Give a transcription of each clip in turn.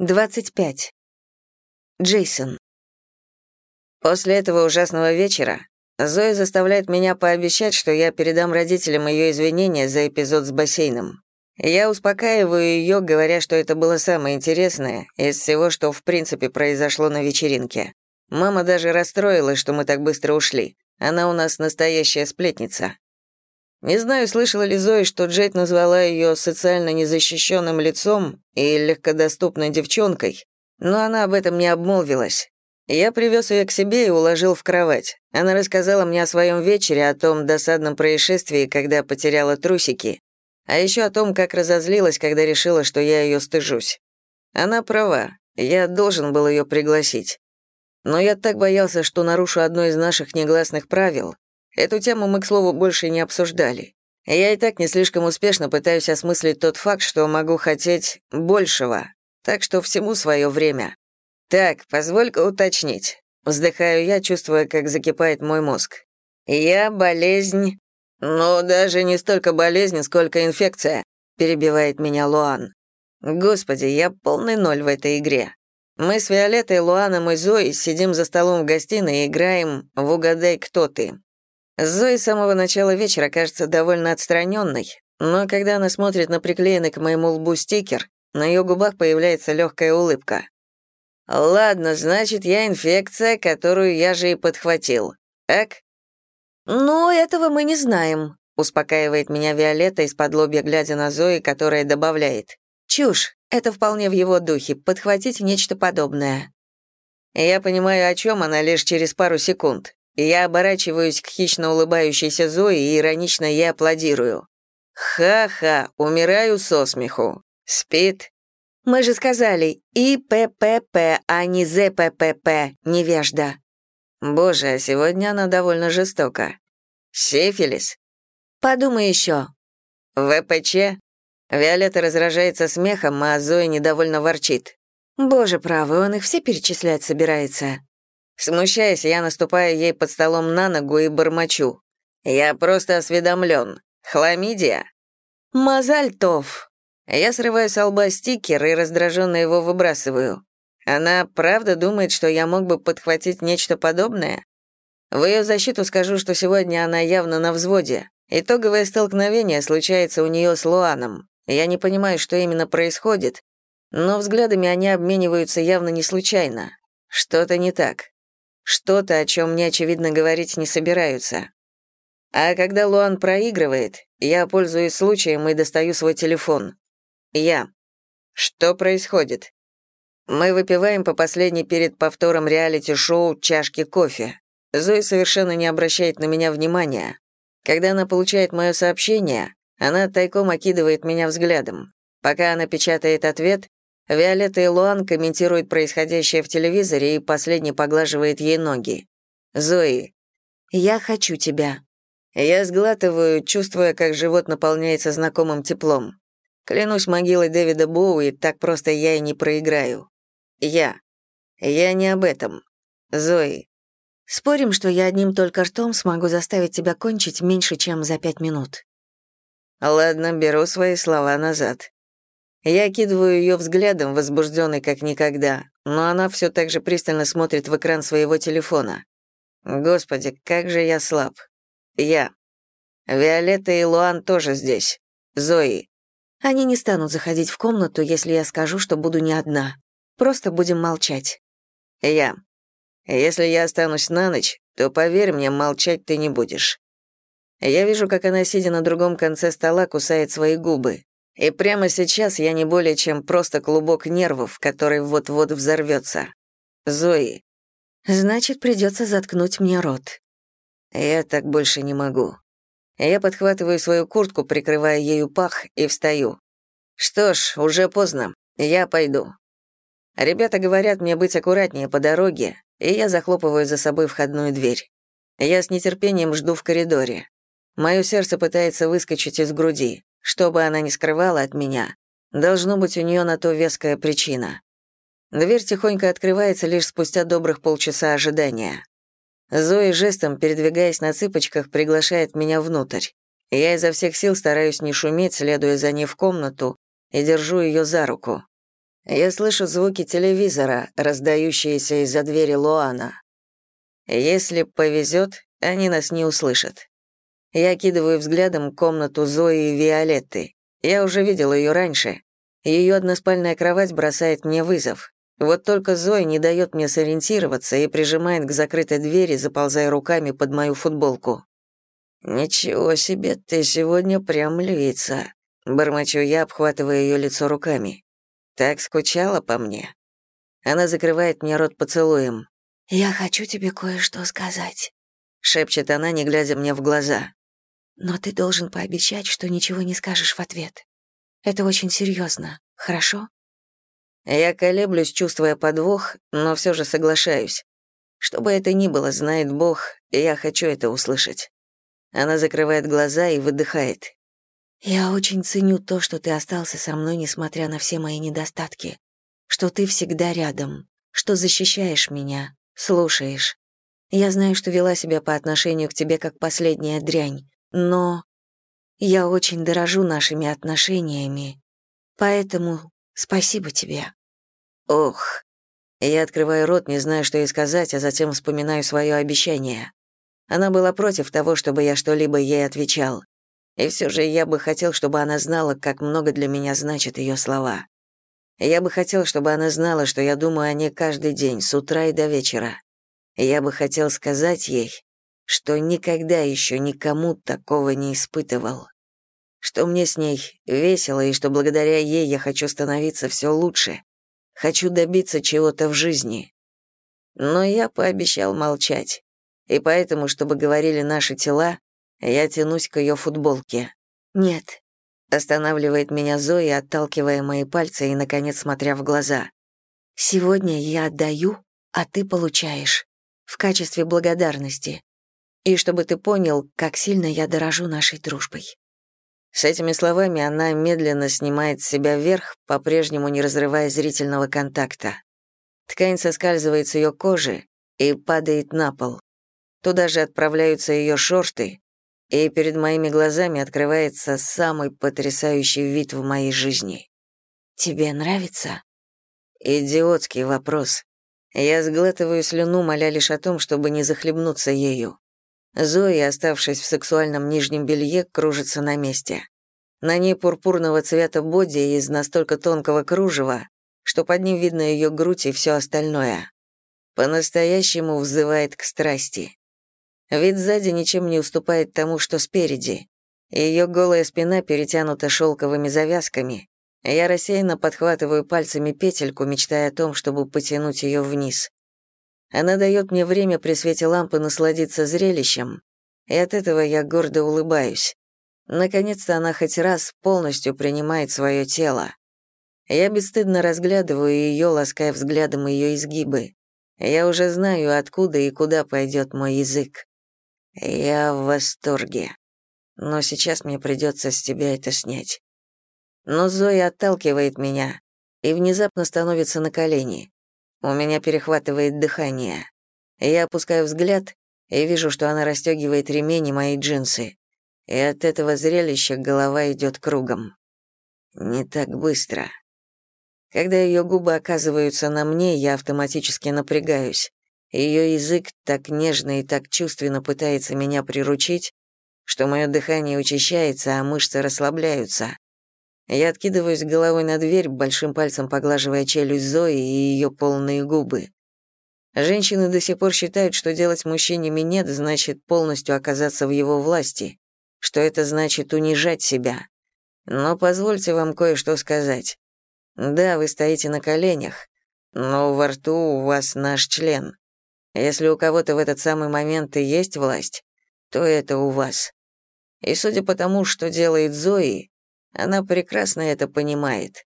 25. Джейсон. После этого ужасного вечера Зоя заставляет меня пообещать, что я передам родителям ее извинения за эпизод с бассейном. Я успокаиваю ее, говоря, что это было самое интересное из всего, что в принципе произошло на вечеринке. Мама даже расстроилась, что мы так быстро ушли. Она у нас настоящая сплетница. Не знаю, слышала ли Зоя, что Джейд назвала ее социально незащищенным лицом и легкодоступной девчонкой, но она об этом не обмолвилась. Я привез ее к себе и уложил в кровать. Она рассказала мне о своем вечере, о том досадном происшествии, когда потеряла трусики, а еще о том, как разозлилась, когда решила, что я ее стыжусь. Она права, я должен был ее пригласить. Но я так боялся, что нарушу одно из наших негласных правил. Эту тему мы, к слову, больше не обсуждали. Я и так не слишком успешно пытаюсь осмыслить тот факт, что могу хотеть большего. Так что всему свое время. «Так, позволь-ка уточнить». Вздыхаю я, чувствуя, как закипает мой мозг. «Я болезнь...» «Ну, даже не столько болезнь, сколько инфекция», — перебивает меня Луан. «Господи, я полный ноль в этой игре. Мы с Виолеттой, Луаном и Зоей сидим за столом в гостиной и играем в «Угадай, кто ты». Зои с самого начала вечера кажется довольно отстраненной, но когда она смотрит на приклеенный к моему лбу стикер, на ее губах появляется легкая улыбка. «Ладно, значит, я инфекция, которую я же и подхватил. Так?» «Ну, этого мы не знаем», — успокаивает меня Виолетта из-под лобья, глядя на Зои, которая добавляет. «Чушь. Это вполне в его духе, подхватить нечто подобное». Я понимаю, о чем она лишь через пару секунд. Я оборачиваюсь к хищно улыбающейся Зои и иронично ей аплодирую. «Ха-ха, умираю со смеху. Спит?» Мы же сказали ИППП, а не ЗППП, невежда. Боже, а сегодня она довольно жестока. Сифилис? Подумай еще. ВПЧ? Виолетта разражается смехом, а Зоя недовольно ворчит. Боже правый, он их все перечислять собирается. Смущаясь, я наступаю ей под столом на ногу и бормочу. Я просто осведомлен. Хламидия? Мазальтов. Я срываю с лба стикер и раздраженно его выбрасываю. Она правда думает, что я мог бы подхватить нечто подобное? В ее защиту скажу, что сегодня она явно на взводе. Итоговое столкновение случается у нее с Луаном. Я не понимаю, что именно происходит, но взглядами они обмениваются явно не случайно. Что-то не так. Что-то, о чем мне, очевидно, говорить не собираются. А когда Луан проигрывает, я пользуюсь случаем и достаю свой телефон. Я. Что происходит? Мы выпиваем по последней перед повтором реалити-шоу чашки кофе. Зои совершенно не обращает на меня внимания. Когда она получает мое сообщение, она тайком окидывает меня взглядом. Пока она печатает ответ, Виолетта и Луан комментируют происходящее в телевизоре и последний поглаживает ей ноги. Зои. «Я хочу тебя». Я сглатываю, чувствуя, как живот наполняется знакомым теплом. Клянусь могилой Дэвида Боуи, так просто я и не проиграю. Я. Я не об этом. Зои. Спорим, что я одним только ртом смогу заставить тебя кончить меньше, чем за пять минут. Ладно, беру свои слова назад. Я кидываю ее взглядом, возбужденный как никогда, но она все так же пристально смотрит в экран своего телефона. Господи, как же я слаб. Я. Виолетта и Луан тоже здесь. Зои. Они не станут заходить в комнату, если я скажу, что буду не одна. Просто будем молчать. Я. Если я останусь на ночь, то, поверь мне, молчать ты не будешь. Я вижу, как она, сидя на другом конце стола, кусает свои губы. И прямо сейчас я не более чем просто клубок нервов, который вот-вот взорвется. Зои. Значит, придется заткнуть мне рот. Я так больше не могу. Я подхватываю свою куртку, прикрывая ею пах, и встаю. Что ж, уже поздно. Я пойду. Ребята говорят мне быть аккуратнее по дороге, и я захлопываю за собой входную дверь. Я с нетерпением жду в коридоре. Мое сердце пытается выскочить из груди. Что бы она ни скрывала от меня, должно быть у нее на то веская причина. Дверь тихонько открывается лишь спустя добрых полчаса ожидания. Зои жестом, передвигаясь на цыпочках, приглашает меня внутрь. Я изо всех сил стараюсь не шуметь, следуя за ней в комнату, и держу ее за руку. Я слышу звуки телевизора, раздающиеся из-за двери Луана. Если повезет, они нас не услышат. Я окидываю взглядом комнату Зои и Виолетты. Я уже видел ее раньше. Ее односпальная кровать бросает мне вызов. Вот только Зоя не дает мне сориентироваться и прижимает к закрытой двери, заползая руками под мою футболку. «Ничего себе, ты сегодня прям львица», — бормочу я, обхватывая ее лицо руками. «Так скучала по мне?» Она закрывает мне рот поцелуем. «Я хочу тебе кое-что сказать», — шепчет она, не глядя мне в глаза. «Но ты должен пообещать, что ничего не скажешь в ответ. Это очень серьезно, хорошо?» Я колеблюсь, чувствуя подвох, но все же соглашаюсь. Что бы это ни было, знает Бог, я хочу это услышать. Она закрывает глаза и выдыхает. «Я очень ценю то, что ты остался со мной, несмотря на все мои недостатки. Что ты всегда рядом, что защищаешь меня, слушаешь. Я знаю, что вела себя по отношению к тебе как последняя дрянь, но я очень дорожу нашими отношениями, поэтому спасибо тебе». Ох. Я открываю рот, не зная, что ей сказать, а затем вспоминаю свое обещание. Она была против того, чтобы я что-либо ей отвечал. И все же я бы хотел, чтобы она знала, как много для меня значат ее слова. Я бы хотел, чтобы она знала, что я думаю о ней каждый день, с утра и до вечера. Я бы хотел сказать ей, что никогда еще никому такого не испытывал. Что мне с ней весело, и что благодаря ей я хочу становиться все лучше, Хочу добиться чего-то в жизни. Но я пообещал молчать. И поэтому, чтобы говорили наши тела, я тянусь к ее футболке. «Нет», — останавливает меня Зоя, отталкивая мои пальцы и, наконец, смотря в глаза. «Сегодня я отдаю, а ты получаешь. В качестве благодарности. И чтобы ты понял, как сильно я дорожу нашей дружбой». С этими словами она медленно снимает с себя вверх, по-прежнему не разрывая зрительного контакта. Ткань соскальзывает с ее кожи и падает на пол. Туда же отправляются ее шорты, и перед моими глазами открывается самый потрясающий вид в моей жизни. «Тебе нравится?» Идиотский вопрос. Я сглатываю слюну, моля лишь о том, чтобы не захлебнуться ею. Зои, оставшись в сексуальном нижнем белье, кружится на месте. На ней пурпурного цвета боди из настолько тонкого кружева, что под ним видно ее грудь и все остальное. По-настоящему взывает к страсти. Вид сзади ничем не уступает тому, что спереди. Ее голая спина перетянута шелковыми завязками. Я рассеянно подхватываю пальцами петельку, мечтая о том, чтобы потянуть ее вниз. Она дает мне время при свете лампы насладиться зрелищем, и от этого я гордо улыбаюсь. Наконец-то она хоть раз полностью принимает свое тело. Я бесстыдно разглядываю ее, лаская взглядом ее изгибы. Я уже знаю, откуда и куда пойдет мой язык. Я в восторге. Но сейчас мне придется с тебя это снять. Но Зоя отталкивает меня и внезапно становится на колени. У меня перехватывает дыхание. Я опускаю взгляд и вижу, что она расстегивает ремень и мои джинсы. И от этого зрелища голова идет кругом. Не так быстро. Когда ее губы оказываются на мне, я автоматически напрягаюсь. Ее язык так нежно и так чувственно пытается меня приручить, что мое дыхание учащается, а мышцы расслабляются. Я откидываюсь головой на дверь, большим пальцем поглаживая челюсть Зои и ее полные губы. Женщины до сих пор считают, что делать мужчине минет значит полностью оказаться в его власти, что это значит унижать себя. Но позвольте вам кое-что сказать. Да, вы стоите на коленях, но во рту у вас наш член. Если у кого-то в этот самый момент и есть власть, то это у вас. И судя по тому, что делает Зои, она прекрасно это понимает.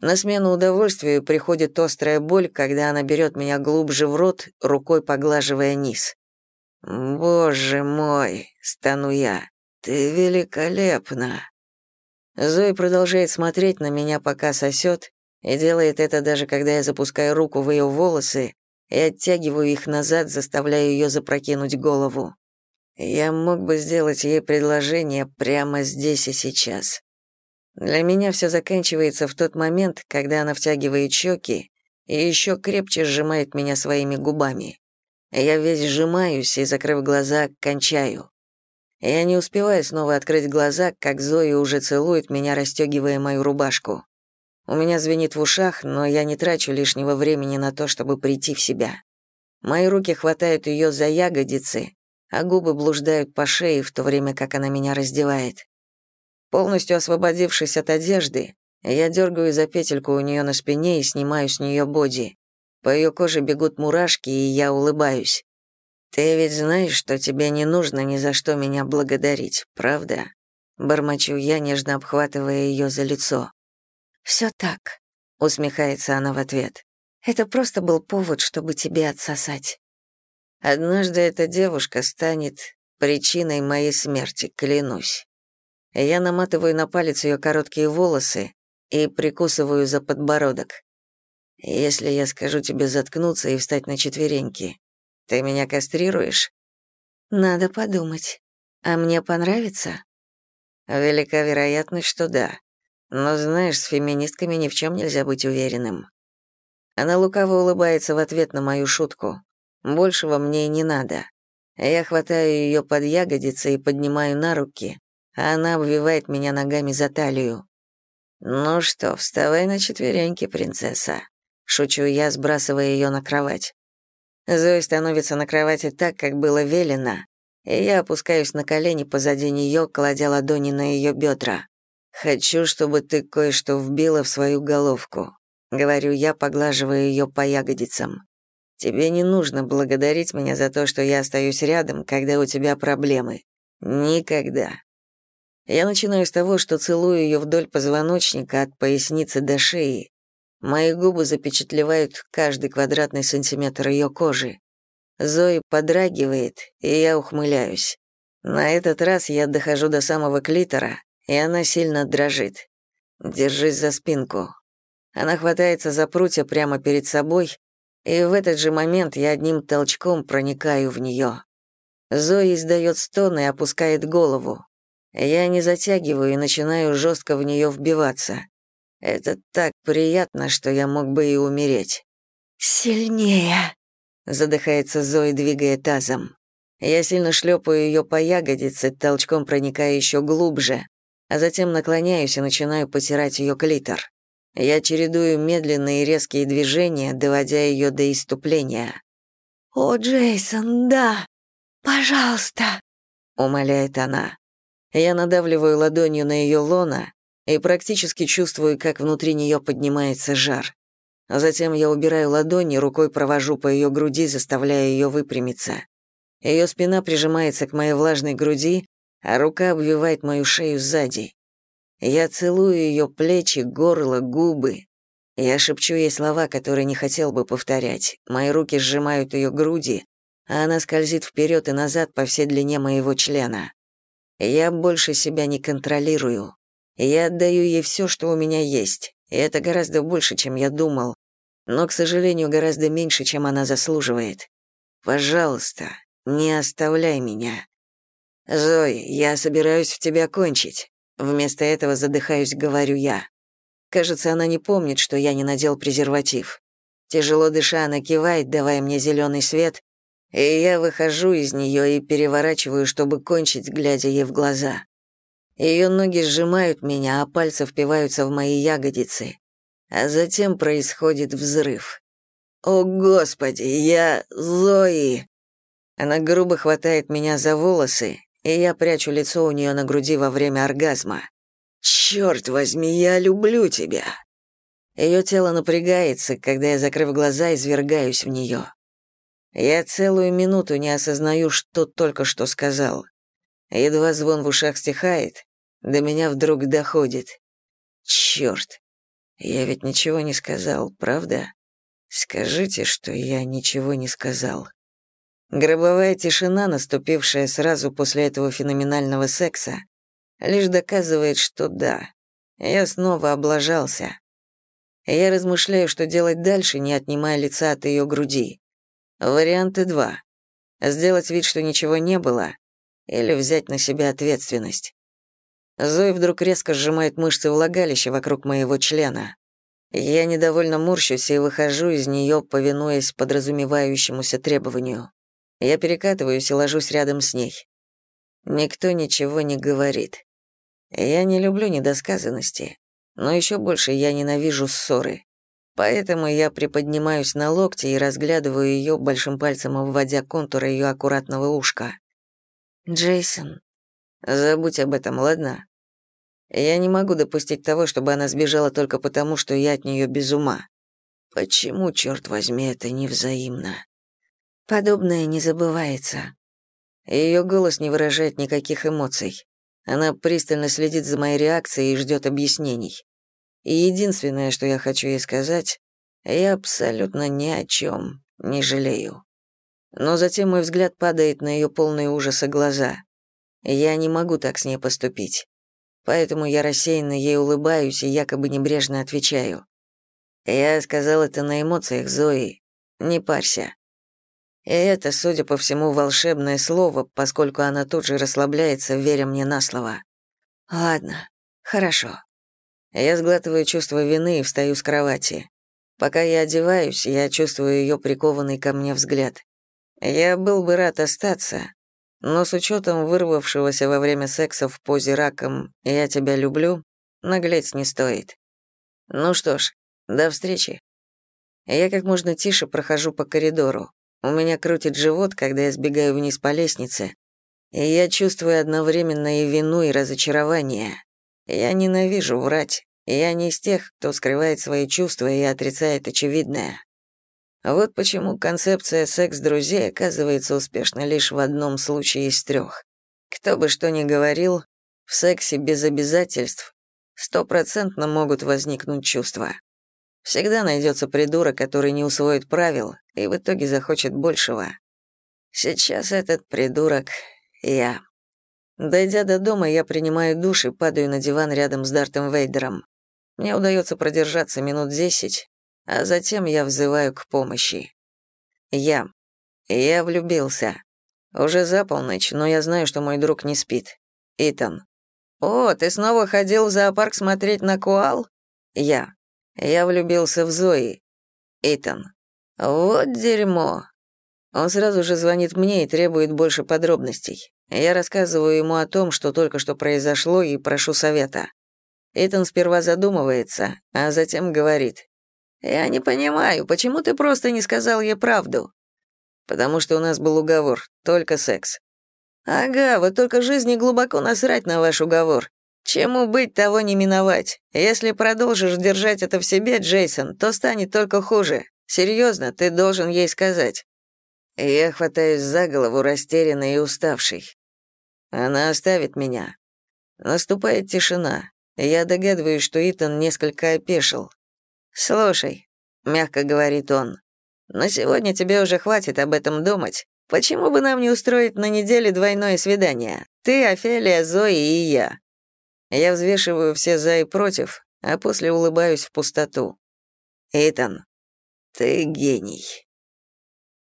На смену удовольствию приходит острая боль, когда она берет меня глубже в рот, рукой поглаживая низ. «Боже мой!» — стану я. «Ты великолепна!» Зои продолжает смотреть на меня, пока сосет, и делает это даже когда я запускаю руку в ее волосы и оттягиваю их назад, заставляя ее запрокинуть голову. Я мог бы сделать ей предложение прямо здесь и сейчас. Для меня все заканчивается в тот момент, когда она втягивает щеки и еще крепче сжимает меня своими губами. Я весь сжимаюсь и, закрыв глаза, кончаю. Я не успеваю снова открыть глаза, как Зоя уже целует меня, расстегивая мою рубашку. У меня звенит в ушах, но я не трачу лишнего времени на то, чтобы прийти в себя. Мои руки хватают ее за ягодицы, а губы блуждают по шее, в то время как она меня раздевает. Полностью освободившись от одежды, я дергаю за петельку у нее на спине и снимаю с нее боди. По ее коже бегут мурашки, и я улыбаюсь. «Ты ведь знаешь, что тебе не нужно ни за что меня благодарить, правда?» Бормочу я, нежно обхватывая ее за лицо. «Все так», — усмехается она в ответ. «Это просто был повод, чтобы тебе отсосать». Однажды эта девушка станет причиной моей смерти, клянусь. Я наматываю на палец ее короткие волосы и прикусываю за подбородок. Если я скажу тебе заткнуться и встать на четвереньки, ты меня кастрируешь? Надо подумать. А мне понравится? Велика вероятность, что да. Но знаешь, с феминистками ни в чем нельзя быть уверенным. Она лукаво улыбается в ответ на мою шутку. Большего мне и не надо. Я хватаю ее под ягодицы и поднимаю на руки, она обвивает меня ногами за талию. «Ну что, вставай на четвереньки, принцесса», — шучу я, сбрасывая ее на кровать. Зои становится на кровати так, как было велено, и я опускаюсь на колени позади нее, кладя ладони на ее бедра. «Хочу, чтобы ты кое-что вбила в свою головку», — говорю я, поглаживая ее по ягодицам. Тебе не нужно благодарить меня за то, что я остаюсь рядом, когда у тебя проблемы. Никогда. Я начинаю с того, что целую ее вдоль позвоночника от поясницы до шеи. Мои губы запечатлевают каждый квадратный сантиметр ее кожи. Зои подрагивает, и я ухмыляюсь. На этот раз я дохожу до самого клитора, и она сильно дрожит. Держись за спинку. Она хватается за прутья прямо перед собой, и в этот же момент я одним толчком проникаю в нее. Зои издает стон и опускает голову. Я не затягиваю и начинаю жестко в нее вбиваться. Это так приятно, что я мог бы и умереть. «Сильнее!» — задыхается Зои, двигая тазом. Я сильно шлепаю ее по ягодице, толчком проникая еще глубже, а затем наклоняюсь и начинаю потирать ее клитор. Я чередую медленные и резкие движения, доводя ее до иступления. «О, Джейсон, да! Пожалуйста!» — умоляет она. Я надавливаю ладонью на ее лона и практически чувствую, как внутри нее поднимается жар. Затем я убираю ладони, рукой провожу по ее груди, заставляя ее выпрямиться. Ее спина прижимается к моей влажной груди, а рука обвивает мою шею сзади. Я целую ее плечи, горло, губы. Я шепчу ей слова, которые не хотел бы повторять. Мои руки сжимают ее груди, а она скользит вперед и назад по всей длине моего члена. Я больше себя не контролирую. Я отдаю ей все, что у меня есть, и это гораздо больше, чем я думал, но, к сожалению, гораздо меньше, чем она заслуживает. Пожалуйста, не оставляй меня. Зои, я собираюсь в тебя кончить. Вместо этого задыхаюсь, говорю я. Кажется, она не помнит, что я не надел презерватив. Тяжело дыша, она кивает, давая мне зеленый свет, и я выхожу из нее и переворачиваю, чтобы кончить, глядя ей в глаза. Ее ноги сжимают меня, а пальцы впиваются в мои ягодицы. А затем происходит взрыв. «О, Господи, я Зои!» Она грубо хватает меня за волосы, и я прячу лицо у нее на груди во время оргазма. «Черт возьми, я люблю тебя!» Ее тело напрягается, когда я, закрыв глаза, извергаюсь в нее. Я целую минуту не осознаю, что только что сказал. Едва звон в ушах стихает, до меня вдруг доходит. Черт, я ведь ничего не сказал, правда? Скажите, что я ничего не сказал. Гробовая тишина, наступившая сразу после этого феноменального секса, лишь доказывает, что да, я снова облажался. Я размышляю, что делать дальше, не отнимая лица от ее груди. Варианты два. Сделать вид, что ничего не было, или взять на себя ответственность. Зои вдруг резко сжимает мышцы влагалища вокруг моего члена. Я недовольно морщусь и выхожу из нее, повинуясь подразумевающемуся требованию. Я перекатываюсь и ложусь рядом с ней. Никто ничего не говорит. Я не люблю недосказанности, но еще больше я ненавижу ссоры. Поэтому я приподнимаюсь на локте и разглядываю ее большим пальцем, обводя контур ее аккуратного ушка. «Джейсон, забудь об этом, ладно? Я не могу допустить того, чтобы она сбежала только потому, что я от нее без ума. Почему, черт возьми, это невзаимно?» Подобное не забывается. Ее голос не выражает никаких эмоций. Она пристально следит за моей реакцией и ждет объяснений. И единственное, что я хочу ей сказать, я абсолютно ни о чем не жалею. Но затем мой взгляд падает на ее полные ужаса глаза. Я не могу так с ней поступить. Поэтому я рассеянно ей улыбаюсь и якобы небрежно отвечаю. Я сказал это на эмоциях Зои. Не парься. И это, судя по всему, волшебное слово, поскольку она тут же расслабляется, веря мне на слово. Ладно, хорошо. Я сглатываю чувство вины и встаю с кровати. Пока я одеваюсь, я чувствую ее прикованный ко мне взгляд. Я был бы рад остаться, но с учетом вырвавшегося во время секса в позе раком «я тебя люблю», наглеть не стоит. Ну что ж, до встречи. Я как можно тише прохожу по коридору. У меня крутит живот, когда я сбегаю вниз по лестнице, и я чувствую одновременно и вину, и разочарование. Я ненавижу врать. Я не из тех, кто скрывает свои чувства и отрицает очевидное. Вот почему концепция секс-друзей оказывается успешна лишь в одном случае из трех. Кто бы что ни говорил, в сексе без обязательств стопроцентно могут возникнуть чувства. Всегда найдется придурок, который не усвоит правил и в итоге захочет большего. Сейчас этот придурок — я. Дойдя до дома, я принимаю душ и падаю на диван рядом с Дартом Вейдером. Мне удается продержаться минут десять, а затем я взываю к помощи. Я. Я влюбился. Уже за полночь, но я знаю, что мой друг не спит. Итан. «О, ты снова ходил в зоопарк смотреть на коал?» Я. Я влюбился в Зои. Итан. Вот дерьмо. Он сразу же звонит мне и требует больше подробностей. Я рассказываю ему о том, что только что произошло, и прошу совета. Итан сперва задумывается, а затем говорит. «Я не понимаю, почему ты просто не сказал ей правду?» «Потому что у нас был уговор, только секс». «Ага, вот только жизни глубоко насрать на ваш уговор. Чему быть, того не миновать. Если продолжишь держать это в себе, Джейсон, то станет только хуже. Серьезно, ты должен ей сказать. Я хватаюсь за голову, растерянный и уставший. Она оставит меня. Наступает тишина. Я догадываюсь, что Итан несколько опешил. «Слушай», — мягко говорит он, — «на сегодня тебе уже хватит об этом думать. Почему бы нам не устроить на неделе двойное свидание? Ты, Офелия, Зои и я. Я взвешиваю все «за» и «против», а после улыбаюсь в пустоту. «Итан, ты гений».